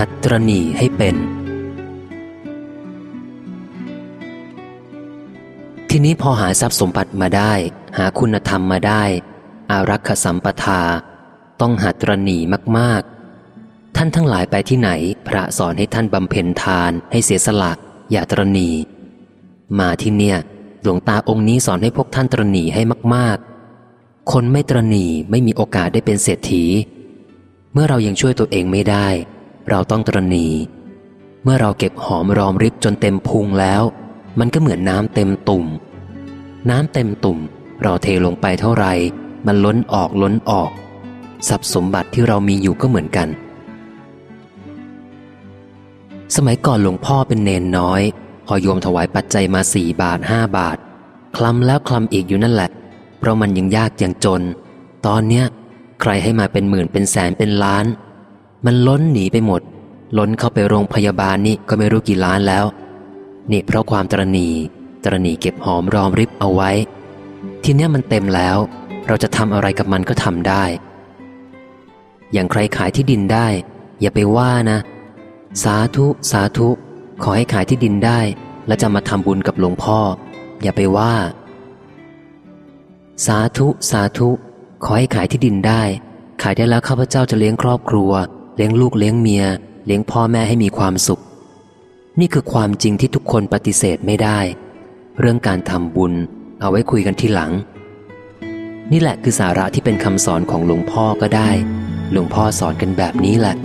หัดตรณีให้เป็น ทีนี้พอหาทรัพย์สมบัติมาได้ หาคุณธรรมมาได้ อารักขสัมปทา ต้องหัดตรณีมากๆ ท่านทั้งหลายไปที่ไหน พระสอนให้ท่านบำเพ็ญทาน ให้เสียสละอย่าตรณีมาที่เนี่ยหลวงตาองค์นี้สอนให้พวกท่านตรณีให้มาก ๆ คนไม่ตรณีไม่มีโอกาสได้เป็นเศรษฐี เมื่อเรายังช่วยตัวเองไม่ได้ เราต้องตรณีเมื่อเราเก็บหอมรอมริบจนเต็มพุงแล้ว มันก็เหมือนน้ำเต็มตุ่ม น้ำเต็มตุ่ม เราเทลงไปเท่าไรมันล้นออกล้นออกทรัพย์สมบัติที่เรามีอยู่ก็เหมือนกัน สมัยก่อนหลวงพ่อเป็นเนนน้อย พอโยมถวายปัจจัยมาสี่บาทห้าบาท คลำแล้วคลำอีกอยู่นั่นแหละ เพราะมันยังยากยังจน ตอนเนี้ย ใครให้มาเป็นหมื่นเป็นแสนเป็นล้าน มันล้นหนีไปหมด ล้นเข้าไปโรงพยาบาลนี่ก็ไม่รู้กี่ล้านแล้ว นี่เพราะความตรณีตรณีเก็บหอมรอมริบเอาไว้ ทีเนี้ยมันเต็มแล้ว เราจะทำอะไรกับมันก็ทำได้ อย่างใครขายที่ดินได้ อย่าไปว่านะ สาธุสาธุ ขอให้ขายที่ดินได้ แล้วจะมาทำบุญกับหลวงพ่อ อย่าไปว่า สาธุสาธุ ขอให้ขายที่ดินได้ ขายได้แล้วข้าพเจ้าจะเลี้ยงครอบครัว เลี้ยงลูกเลี้ยงเมีย เลี้ยงพ่อแม่ให้มีความสุข นี่คือความจริงที่ทุกคนปฏิเสธไม่ได้ เรื่องการทำบุญเอาไว้คุยกันที่หลัง นี่แหละคือสาระที่เป็นคำสอนของหลวงพ่อก็ได้ หลวงพ่อสอนกันแบบนี้แหละ